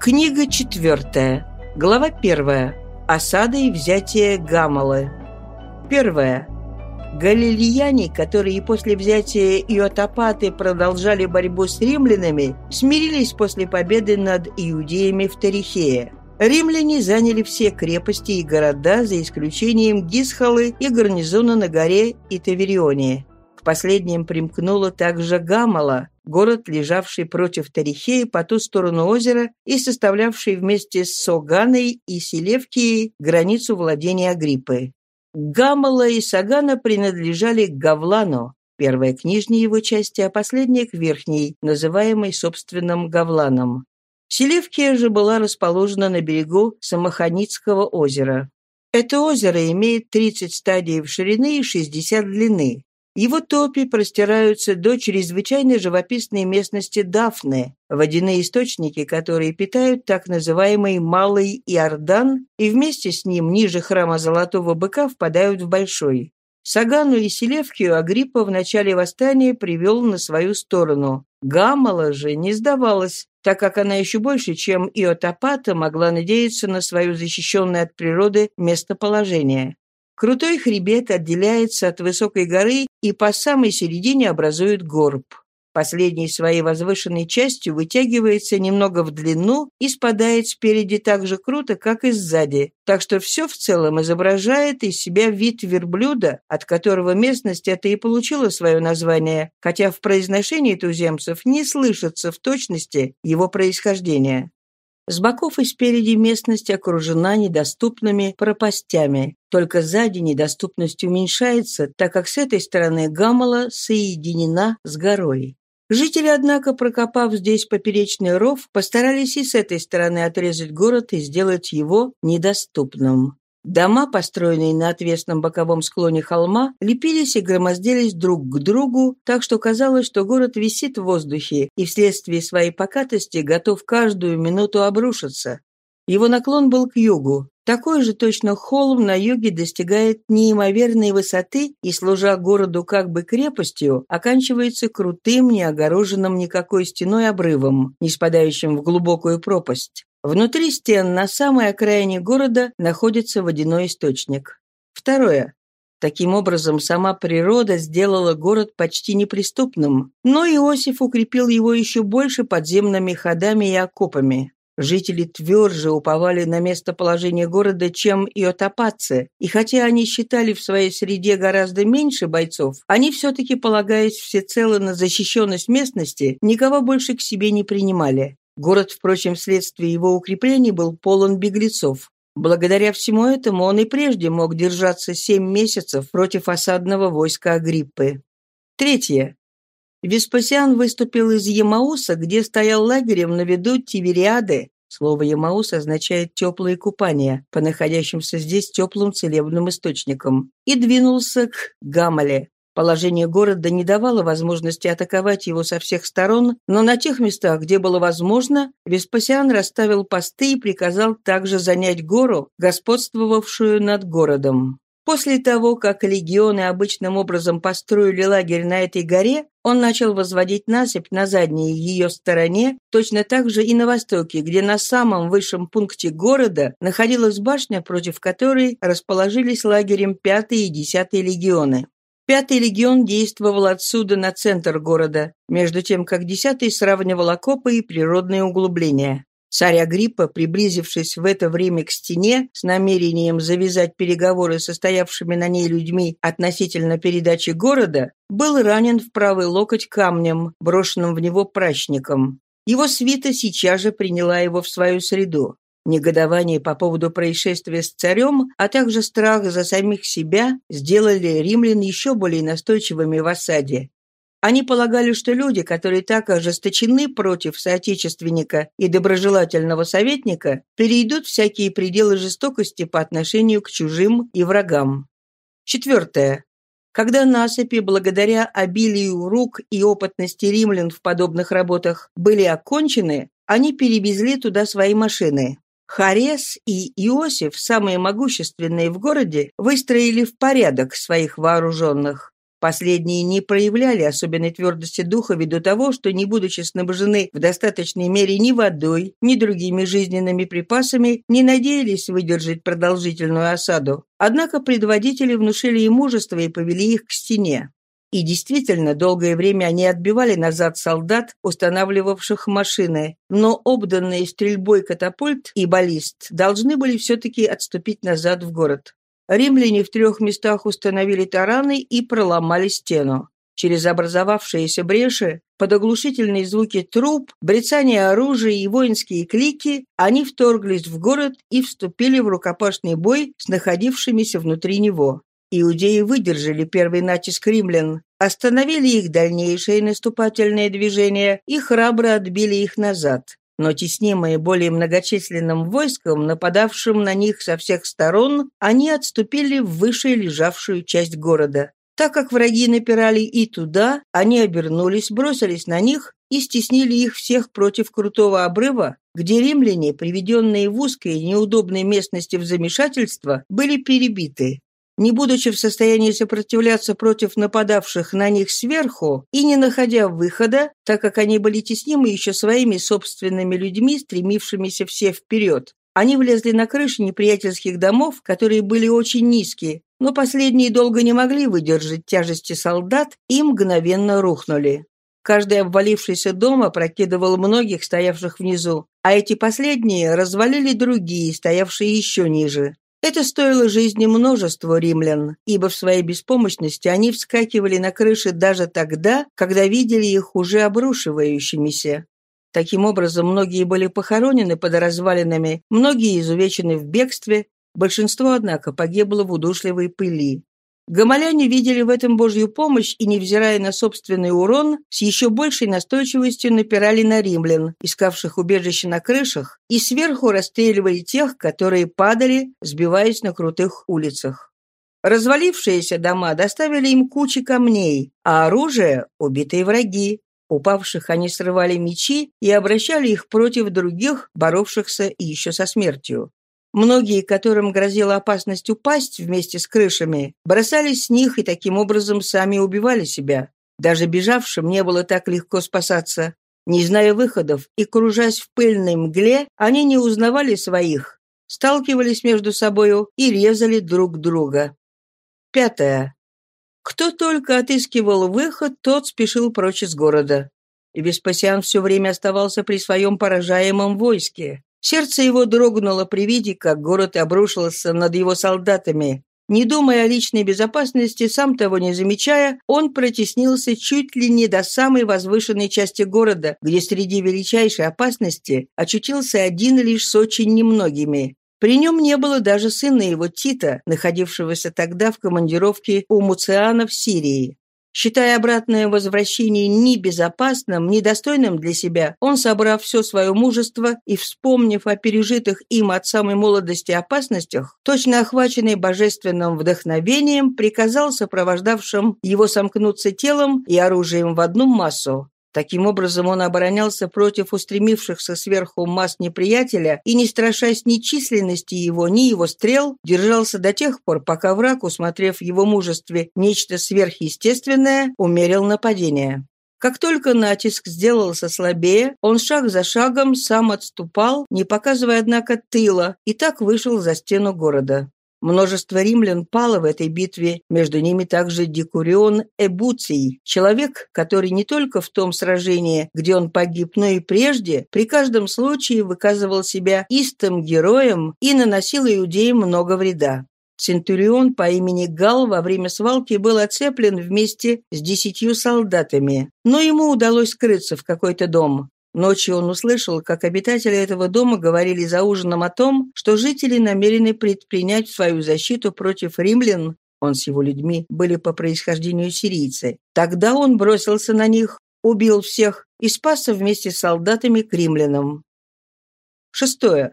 Книга четвертая. Глава первая. Осада и взятие Гамалы. Первая. Галилеяне, которые после взятия Иотопаты продолжали борьбу с римлянами, смирились после победы над иудеями в Тарихее. Римляне заняли все крепости и города, за исключением Гисхалы и гарнизона на горе Итаверионе. К последним примкнула также Гамала, город, лежавший против Тарихеи по ту сторону озера и составлявший вместе с Соганой и Селевкией границу владения Агриппы. Гамала и Сагана принадлежали к Гавлану, первая к нижней его части, а последняя к верхней, называемой собственным Гавланом. Селевкия же была расположена на берегу Самоханицкого озера. Это озеро имеет 30 стадий в ширины и 60 длины. Его топи простираются до чрезвычайно живописной местности Дафны, водяные источники, которые питают так называемый Малый Иордан, и вместе с ним ниже храма Золотого Быка впадают в Большой. Сагану и Селевкию Агриппа в начале восстания привел на свою сторону. Гамала же не сдавалась, так как она еще больше, чем Иотопата, могла надеяться на свое защищенное от природы местоположение. Крутой хребет отделяется от высокой горы и по самой середине образует горб. Последней своей возвышенной частью вытягивается немного в длину и спадает спереди так же круто, как и сзади, так что все в целом изображает из себя вид верблюда, от которого местность эта и получила свое название, хотя в произношении туземцев не слышится в точности его происхождения. С боков и спереди местность окружена недоступными пропастями. Только сзади недоступность уменьшается, так как с этой стороны Гамала соединена с горой. Жители, однако, прокопав здесь поперечный ров, постарались и с этой стороны отрезать город и сделать его недоступным. Дома, построенные на отвесном боковом склоне холма, лепились и громоздились друг к другу, так что казалось, что город висит в воздухе и вследствие своей покатости готов каждую минуту обрушиться. Его наклон был к югу. Такой же точно холм на юге достигает неимоверной высоты и, служа городу как бы крепостью, оканчивается крутым, не огороженным никакой стеной обрывом, не спадающим в глубокую пропасть. Внутри стен на самой окраине города находится водяной источник. Второе. Таким образом, сама природа сделала город почти неприступным, но Иосиф укрепил его еще больше подземными ходами и окопами. Жители тверже уповали на местоположение города, чем иотопатцы, и хотя они считали в своей среде гораздо меньше бойцов, они все-таки, полагаясь всецело на защищенность местности, никого больше к себе не принимали. Город, впрочем, вследствие его укреплений был полон беглецов. Благодаря всему этому он и прежде мог держаться семь месяцев против осадного войска Агриппы. Третье. Веспасиан выступил из Ямауса, где стоял лагерем на виду Тивериады. Слово «Ямаус» означает «теплые купания», по находящимся здесь теплым целебным источникам, и двинулся к Гамале. Положение города не давало возможности атаковать его со всех сторон, но на тех местах, где было возможно, Веспасиан расставил посты и приказал также занять гору, господствовавшую над городом. После того, как легионы обычным образом построили лагерь на этой горе, он начал возводить насыпь на задней ее стороне, точно так же и на востоке, где на самом высшем пункте города находилась башня, против которой расположились лагерем 5 и 10 легионы. Пятый легион действовал отсюда на центр города, между тем как десятый сравнивал окопы и природные углубления. Царь Агриппа, приблизившись в это время к стене с намерением завязать переговоры со стоявшими на ней людьми относительно передачи города, был ранен в правый локоть камнем, брошенным в него прачником. Его свита сейчас же приняла его в свою среду. Негодование по поводу происшествия с царем, а также страх за самих себя сделали римлян еще более настойчивыми в осаде. Они полагали, что люди, которые так ожесточены против соотечественника и доброжелательного советника, перейдут всякие пределы жестокости по отношению к чужим и врагам. Четвертое. Когда насыпи, благодаря обилию рук и опытности римлян в подобных работах, были окончены, они перевезли туда свои машины. Харес и Иосиф, самые могущественные в городе, выстроили в порядок своих вооруженных. Последние не проявляли особенной твердости духа ввиду того, что, не будучи снабжены в достаточной мере ни водой, ни другими жизненными припасами, не надеялись выдержать продолжительную осаду. Однако предводители внушили им мужество и повели их к стене. И действительно, долгое время они отбивали назад солдат, устанавливавших машины, но обданные стрельбой катапульт и баллист должны были все-таки отступить назад в город. Римляне в трех местах установили тараны и проломали стену. Через образовавшиеся бреши, под оглушительные звуки труб, брецание оружия и воинские клики, они вторглись в город и вступили в рукопашный бой с находившимися внутри него. Иудеи выдержали первый натиск римлян, остановили их дальнейшее наступательное движение и храбро отбили их назад но теснимые более многочисленным войском, нападавшим на них со всех сторон, они отступили в выше лежавшую часть города. Так как враги напирали и туда, они обернулись, бросились на них и стеснили их всех против крутого обрыва, где римляне, приведенные в узкой и неудобной местности в замешательство, были перебиты не будучи в состоянии сопротивляться против нападавших на них сверху и не находя выхода, так как они были теснимы еще своими собственными людьми, стремившимися все вперед. Они влезли на крыши неприятельских домов, которые были очень низкие, но последние долго не могли выдержать тяжести солдат и мгновенно рухнули. Каждый обвалившийся дом опрокидывал многих, стоявших внизу, а эти последние развалили другие, стоявшие еще ниже. Это стоило жизни множеству римлян, ибо в своей беспомощности они вскакивали на крыши даже тогда, когда видели их уже обрушивающимися. Таким образом, многие были похоронены под развалинами, многие изувечены в бегстве, большинство, однако, погибло в удушливой пыли. Гамаляне видели в этом Божью помощь и, невзирая на собственный урон, с еще большей настойчивостью напирали на римлян, искавших убежище на крышах, и сверху расстреливали тех, которые падали, сбиваясь на крутых улицах. Развалившиеся дома доставили им кучи камней, а оружие — убитые враги. Упавших они срывали мечи и обращали их против других, боровшихся еще со смертью. Многие, которым грозила опасность упасть вместе с крышами, бросались с них и таким образом сами убивали себя. Даже бежавшим не было так легко спасаться. Не зная выходов и кружась в пыльной мгле, они не узнавали своих, сталкивались между собою и резали друг друга. Пятое. Кто только отыскивал выход, тот спешил прочь из города. И Веспасиан все время оставался при своем поражаемом войске. Сердце его дрогнуло при виде, как город обрушился над его солдатами. Не думая о личной безопасности, сам того не замечая, он протеснился чуть ли не до самой возвышенной части города, где среди величайшей опасности очутился один лишь с очень немногими. При нем не было даже сына его Тита, находившегося тогда в командировке у Муциана в Сирии. Считая обратное возвращение ни безопасным, ни достойным для себя, он, собрав все свое мужество и вспомнив о пережитых им от самой молодости опасностях, точно охваченный божественным вдохновением, приказал сопровождавшим его сомкнуться телом и оружием в одну массу. Таким образом, он оборонялся против устремившихся сверху масс неприятеля и, не страшась ни численности его, ни его стрел, держался до тех пор, пока враг, усмотрев его мужестве нечто сверхъестественное, умерил нападение. Как только натиск сделался слабее, он шаг за шагом сам отступал, не показывая, однако, тыла, и так вышел за стену города. Множество римлян пало в этой битве, между ними также Декурион Эбуций, человек, который не только в том сражении, где он погиб, но и прежде, при каждом случае выказывал себя истым героем и наносил иудеям много вреда. Центурион по имени Гал во время свалки был оцеплен вместе с десятью солдатами, но ему удалось скрыться в какой-то дом. Ночью он услышал, как обитатели этого дома говорили за ужином о том, что жители намерены предпринять свою защиту против римлян, он с его людьми были по происхождению сирийцы. Тогда он бросился на них, убил всех и спасся вместе с солдатами к римлянам. Шестое.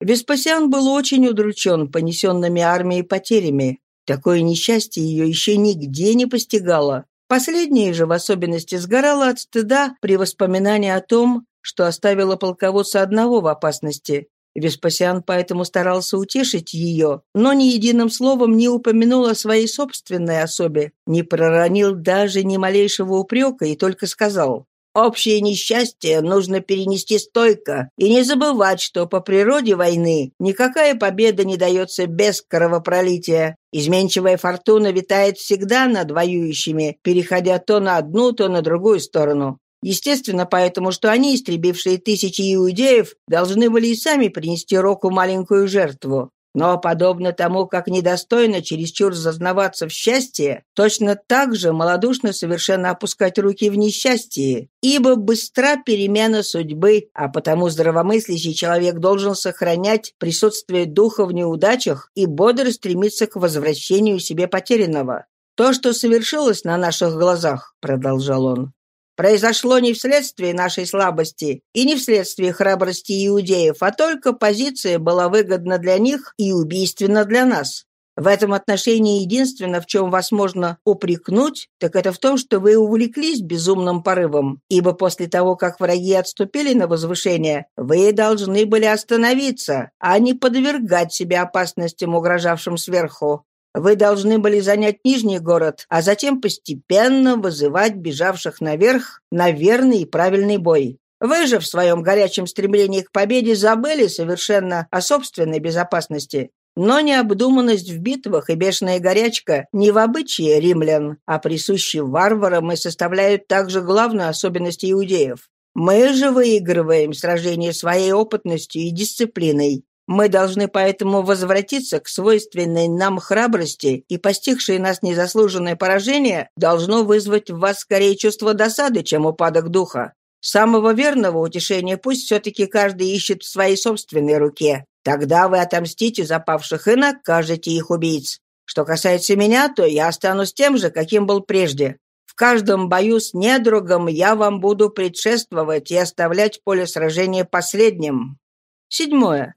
Веспасиан был очень удручен понесенными армией потерями. Такое несчастье ее еще нигде не постигало. Последняя же в особенности сгорала от стыда при воспоминании о том, что оставила полководца одного в опасности. Веспасиан поэтому старался утешить ее, но ни единым словом не упомянул о своей собственной особе, не проронил даже ни малейшего упрека и только сказал Общее несчастье нужно перенести стойко и не забывать, что по природе войны никакая победа не дается без кровопролития. Изменчивая фортуна витает всегда над воюющими, переходя то на одну, то на другую сторону. Естественно, поэтому, что они, истребившие тысячи иудеев, должны были и сами принести Року маленькую жертву. Но, подобно тому, как недостойно чересчур зазнаваться в счастье, точно так же малодушно совершенно опускать руки в несчастье, ибо быстра перемена судьбы, а потому здравомыслящий человек должен сохранять присутствие духа в неудачах и бодро стремиться к возвращению себе потерянного. «То, что совершилось на наших глазах», — продолжал он, произошло не вследствие нашей слабости и не вследствие храбрости иудеев, а только позиция была выгодна для них и убийственна для нас. В этом отношении единственное, в чем вас можно упрекнуть, так это в том, что вы увлеклись безумным порывом, ибо после того, как враги отступили на возвышение, вы должны были остановиться, а не подвергать себя опасностям, угрожавшим сверху. Вы должны были занять Нижний город, а затем постепенно вызывать бежавших наверх на верный и правильный бой. Вы же в своем горячем стремлении к победе забыли совершенно о собственной безопасности. Но необдуманность в битвах и бешеная горячка не в обычае римлян, а присущи варварам и составляют также главную особенность иудеев. Мы же выигрываем сражение своей опытностью и дисциплиной. Мы должны поэтому возвратиться к свойственной нам храбрости, и постигшее нас незаслуженное поражение должно вызвать в вас скорее чувство досады, чем упадок духа. Самого верного утешения пусть все-таки каждый ищет в своей собственной руке. Тогда вы отомстите запавших и накажете их убийц. Что касается меня, то я останусь тем же, каким был прежде. В каждом бою с недругом я вам буду предшествовать и оставлять поле сражения последним. Седьмое.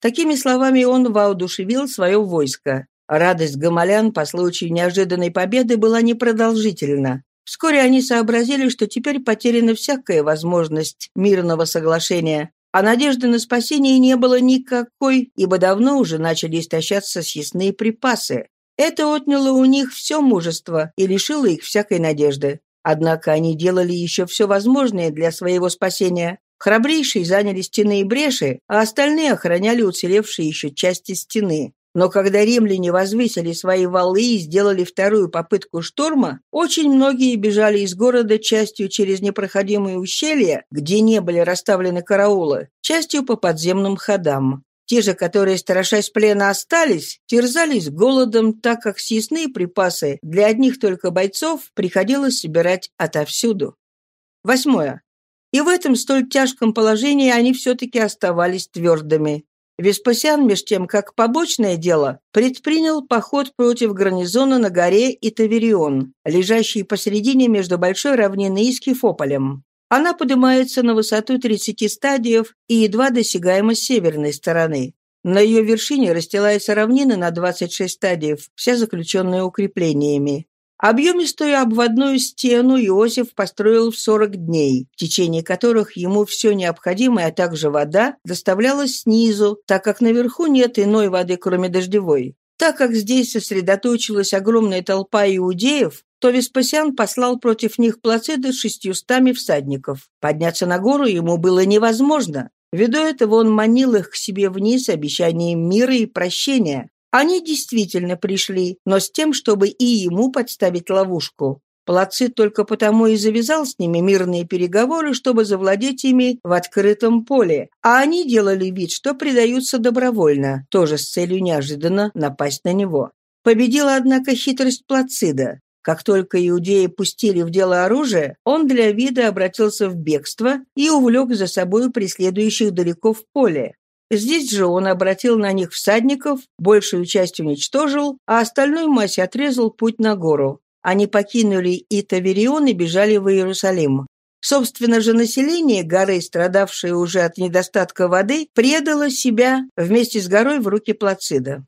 Такими словами он воодушевил свое войско. Радость гамалян по случаю неожиданной победы была непродолжительна. Вскоре они сообразили, что теперь потеряна всякая возможность мирного соглашения, а надежды на спасение не было никакой, ибо давно уже начали истощаться съестные припасы. Это отняло у них все мужество и лишило их всякой надежды. Однако они делали еще все возможное для своего спасения. Храбрейшие заняли стены и бреши, а остальные охраняли уцелевшие еще части стены. Но когда римляне возвысили свои валы и сделали вторую попытку штурма, очень многие бежали из города частью через непроходимые ущелья, где не были расставлены караулы, частью по подземным ходам. Те же, которые, страшась плена, остались, терзались голодом, так как съестные припасы для одних только бойцов приходилось собирать отовсюду. Восьмое. И в этом столь тяжком положении они все-таки оставались твердыми. Веспасиан, меж тем, как побочное дело, предпринял поход против гарнизона на горе Итаверион, лежащей посередине между большой равниной и Скифополем. Она поднимается на высоту 30 стадиев и едва досягаема с северной стороны. На ее вершине расстилается равнина на 26 стадиев, вся заключенная укреплениями. Объемистую обводную стену Иосиф построил в 40 дней, в течение которых ему все необходимое, а также вода, доставлялась снизу, так как наверху нет иной воды, кроме дождевой. Так как здесь сосредоточилась огромная толпа иудеев, то Веспасиан послал против них Плацида с шестьюстами всадников. Подняться на гору ему было невозможно. Ввиду этого он манил их к себе вниз обещанием мира и прощения, они действительно пришли, но с тем, чтобы и ему подставить ловушку. Плацит только потому и завязал с ними мирные переговоры, чтобы завладеть ими в открытом поле, а они делали вид, что предаются добровольно, тоже с целью неожиданно напасть на него. Победила, однако, хитрость Плацида. Как только иудеи пустили в дело оружие, он для вида обратился в бегство и увлек за собой преследующих далеко в поле. Здесь же он обратил на них всадников, большую часть уничтожил, а остальной массе отрезал путь на гору. Они покинули и Таверион и бежали в Иерусалим. Собственно же население горы, страдавшее уже от недостатка воды, предало себя вместе с горой в руки Плацида.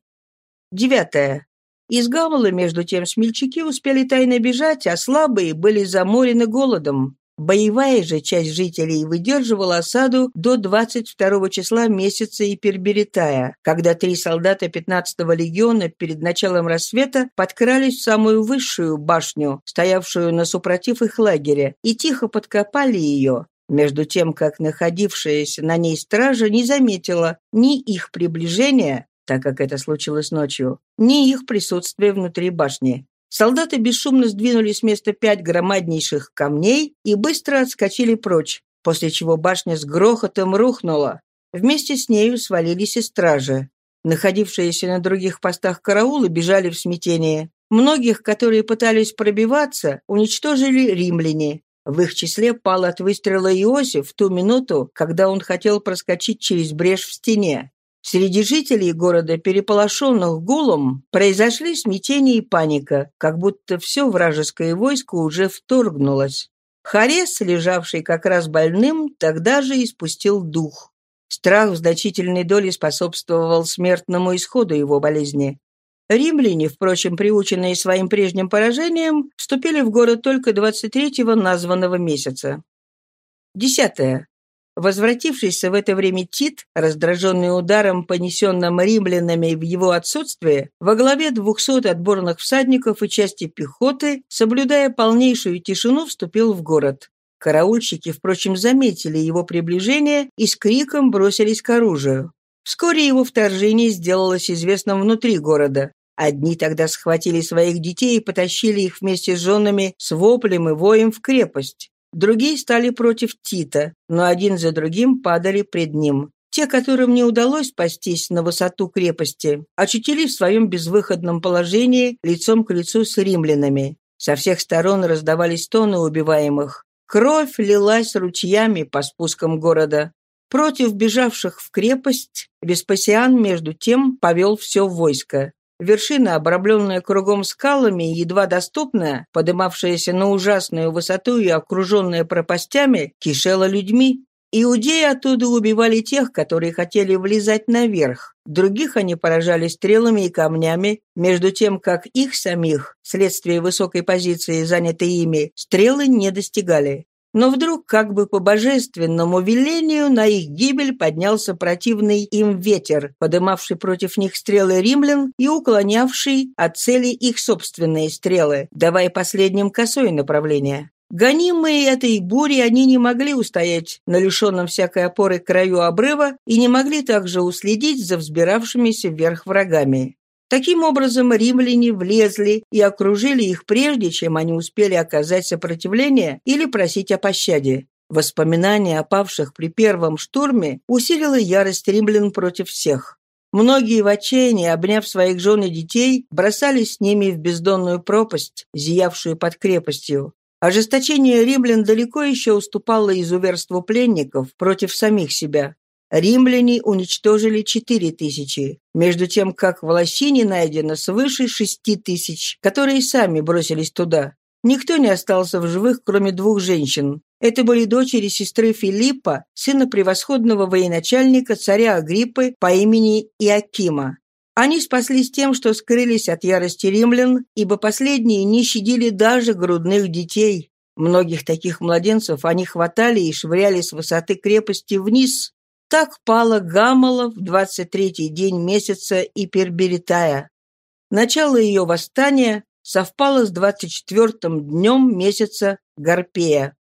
Девятое. Из Гамала, между тем, смельчаки успели тайно бежать, а слабые были заморены голодом. Боевая же часть жителей выдерживала осаду до 22 числа месяца Иперберитая, когда три солдата 15-го легиона перед началом рассвета подкрались в самую высшую башню, стоявшую на супротив их лагеря, и тихо подкопали ее, между тем как находившаяся на ней стража не заметила ни их приближения, так как это случилось ночью, ни их присутствия внутри башни. Солдаты бесшумно сдвинули с места пять громаднейших камней и быстро отскочили прочь, после чего башня с грохотом рухнула. Вместе с нею свалились и стражи. Находившиеся на других постах караулы бежали в смятении. Многих, которые пытались пробиваться, уничтожили римляне. В их числе пал от выстрела Иосиф в ту минуту, когда он хотел проскочить через брешь в стене. Среди жителей города, переполошенных гулом, произошли смятение и паника, как будто все вражеское войско уже вторгнулось. Харес, лежавший как раз больным, тогда же испустил дух. Страх в значительной доле способствовал смертному исходу его болезни. Римляне, впрочем, приученные своим прежним поражением, вступили в город только 23-го названного месяца. Десятое. Возвратившийся в это время Тит, раздраженный ударом, понесенным римлянами в его отсутствие, во главе двухсот отборных всадников и части пехоты, соблюдая полнейшую тишину, вступил в город. Караульщики, впрочем, заметили его приближение и с криком бросились к оружию. Вскоре его вторжение сделалось известным внутри города. Одни тогда схватили своих детей и потащили их вместе с женами с воплем и воем в крепость. Другие стали против Тита, но один за другим падали пред ним. Те, которым не удалось спастись на высоту крепости, очутились в своем безвыходном положении лицом к лицу с римлянами. Со всех сторон раздавались тоны убиваемых. Кровь лилась ручьями по спускам города. Против бежавших в крепость Веспасиан, между тем, повел все войско. Вершина, обрамленная кругом скалами, едва доступная, подымавшаяся на ужасную высоту и окруженная пропастями, кишела людьми. Иудеи оттуда убивали тех, которые хотели влезать наверх. Других они поражали стрелами и камнями, между тем, как их самих, вследствие высокой позиции, занятой ими, стрелы не достигали. Но вдруг, как бы по божественному велению, на их гибель поднялся противный им ветер, подымавший против них стрелы римлян и уклонявший от цели их собственные стрелы, давая последним косое направление. Гонимые этой бури, они не могли устоять на лишенном всякой опоры краю обрыва и не могли также уследить за взбиравшимися вверх врагами. Таким образом, римляне влезли и окружили их прежде, чем они успели оказать сопротивление или просить о пощаде. Воспоминание о павших при первом штурме усилило ярость римлян против всех. Многие в отчаянии, обняв своих жен и детей, бросались с ними в бездонную пропасть, зиявшую под крепостью. Ожесточение римлян далеко еще уступало изуверству пленников против самих себя. Римляне уничтожили 4 тысячи, между тем как в лощине найдено свыше 6 тысяч, которые сами бросились туда. Никто не остался в живых, кроме двух женщин. Это были дочери сестры Филиппа, сына превосходного военачальника царя Агриппы по имени Иакима. Они спаслись тем, что скрылись от ярости римлян, ибо последние не щадили даже грудных детей. Многих таких младенцев они хватали и швыряли с высоты крепости вниз, так пала Гамала в 23-й день месяца Иперберитая. Начало ее восстания совпало с 24-м днем месяца Гарпея.